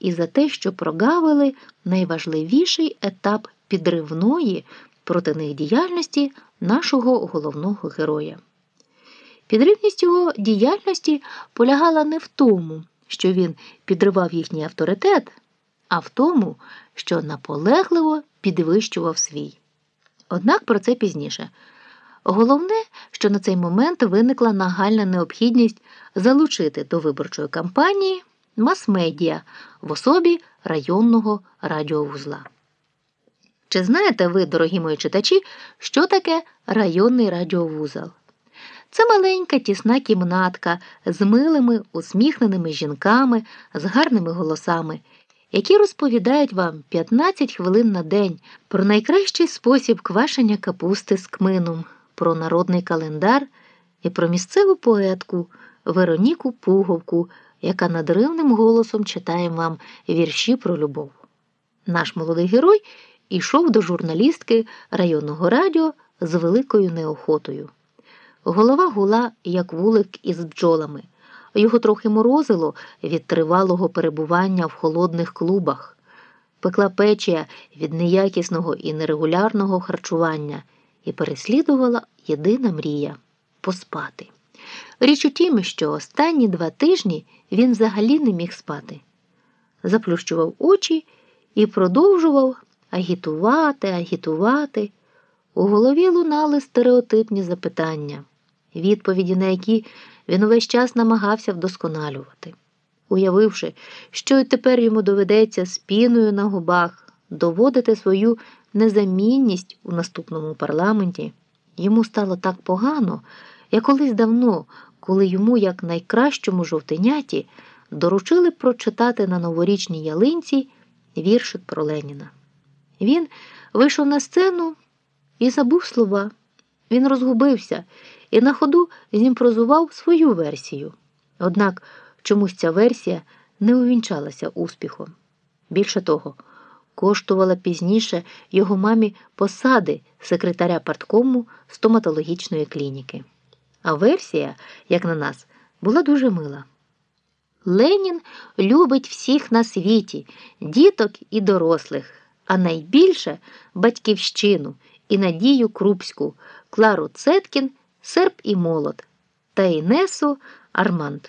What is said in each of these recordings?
і за те, що прогавили найважливіший етап підривної проти них діяльності нашого головного героя. Підривність його діяльності полягала не в тому, що він підривав їхній авторитет, а в тому, що наполегливо підвищував свій. Однак про це пізніше. Головне, що на цей момент виникла нагальна необхідність залучити до виборчої кампанії мас-медіа в особі районного радіовузла. Чи знаєте ви, дорогі мої читачі, що таке районний радіовузол? Це маленька тісна кімнатка з милими, усміхненими жінками, з гарними голосами, які розповідають вам 15 хвилин на день про найкращий спосіб квашення капусти з кмином, про народний календар і про місцеву поетку Вероніку Пуговку, яка надривним голосом читає вам вірші про любов. Наш молодий герой ішов до журналістки районного радіо з великою неохотою. Голова гула, як вулик із бджолами. Його трохи морозило від тривалого перебування в холодних клубах, пекла печія від неякісного і нерегулярного харчування і переслідувала єдина мрія поспати. Річ у тім, що останні два тижні він взагалі не міг спати. Заплющував очі і продовжував агітувати, агітувати. У голові лунали стереотипні запитання, відповіді на які він увесь час намагався вдосконалювати, уявивши, що й тепер йому доведеться з піною на губах доводити свою незамінність у наступному парламенті, йому стало так погано, як колись давно, коли йому, як найкращому жовтеняті, доручили прочитати на новорічній ялинці віршик про Леніна. Він вийшов на сцену і забув слова. Він розгубився і на ходу зімпрозував свою версію. Однак чомусь ця версія не увінчалася успіхом. Більше того, коштувала пізніше його мамі посади секретаря парткому стоматологічної клініки. А версія, як на нас, була дуже мила. Ленін любить всіх на світі, діток і дорослих, а найбільше батьківщину і Надію Крупську, Клару Цеткін, Серп і Молот та Інесу Арманд.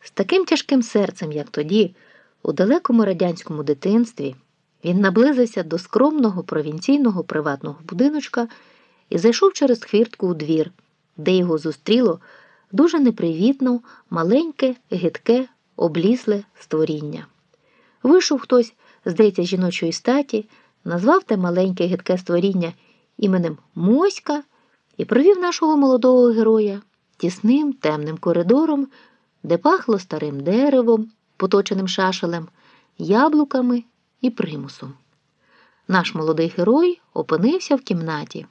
З таким тяжким серцем, як тоді, у далекому радянському дитинстві, він наблизився до скромного провінційного приватного будиночка і зайшов через хвіртку у двір, де його зустріло дуже непривітно, маленьке, гидке, облізле створіння. Вийшов хтось, здається, жіночої статі, назвав те маленьке гидке створіння іменем Моська і провів нашого молодого героя тісним темним коридором, де пахло старим деревом, поточеним шашелем, яблуками і примусом. Наш молодий герой опинився в кімнаті.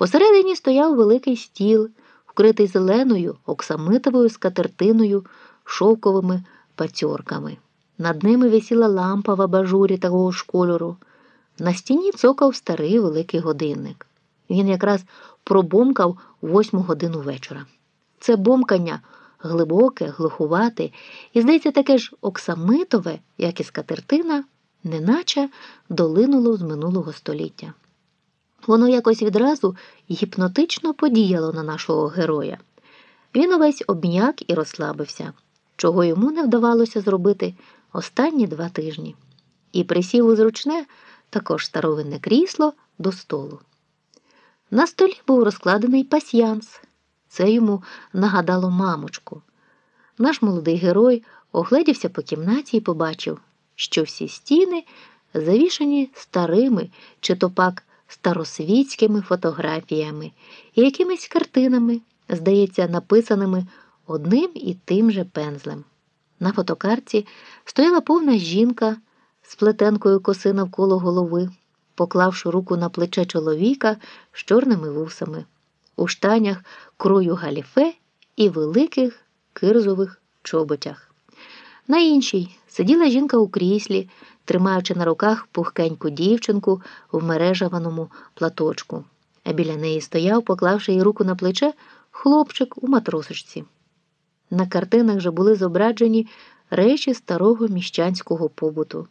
Посередині стояв великий стіл, вкритий зеленою, оксамитовою скатертиною, шовковими пацьорками. Над ними висіла лампа в абажурі такого ж кольору. На стіні цокав старий великий годинник. Він якраз пробомкав восьму годину вечора. Це бомкання глибоке, глухувате і, здається, таке ж оксамитове, як і скатертина, неначе долинуло з минулого століття. Воно якось відразу гіпнотично подіяло на нашого героя. Він увесь обм'як і розслабився, чого йому не вдавалося зробити останні два тижні, і присів у зручне, також старовинне крісло до столу. На столі був розкладений пасьянс. Це йому нагадало мамочку. Наш молодий герой огледівся по кімнаті і побачив, що всі стіни завішані старими чи то пак старосвітськими фотографіями і якимись картинами, здається, написаними одним і тим же пензлем. На фотокарті стояла повна жінка з плетенкою коси навколо голови, поклавши руку на плече чоловіка з чорними вусами, у штанях крою галіфе і великих кирзових чоботях. На іншій сиділа жінка у кріслі, тримаючи на руках пухкеньку дівчинку в мережаваному платочку, а біля неї стояв, поклавши їй руку на плече, хлопчик у матросочці. На картинах же були зображені речі старого міщанського побуту.